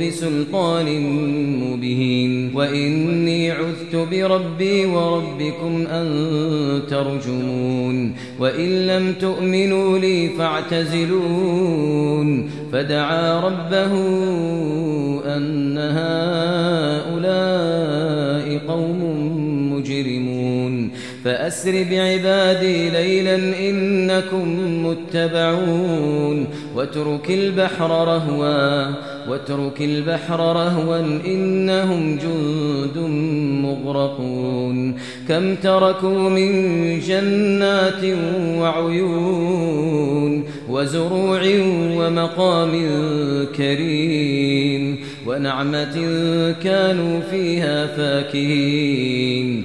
بسلطان مبين. وإني عذت بربي وربكم أن ترجمون. وإن لم تؤمنوا لي فاعتزلون. فدعا ربه أن هؤلاء فأسر بعبادي ليلا إنكم متبعون. وترك البحر رهوا وترك البحر رهوا إنهم جند مغرقون. كم تركوا من جنات وعيون وزروع ومقام كريم. ونعمة كانوا فيها فاكهين.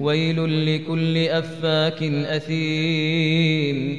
ويل لكل أفاك أثيم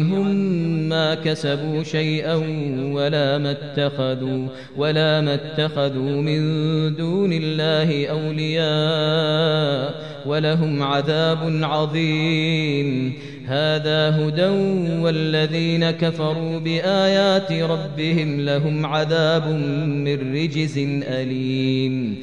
عنهم ما كسبوا شيئا ولا ما اتخذوا ولا ما اتخذوا من دون الله أولياء ولهم عذاب عظيم. هذا هدى والذين كفروا بآيات ربهم لهم عذاب من رجز أليم.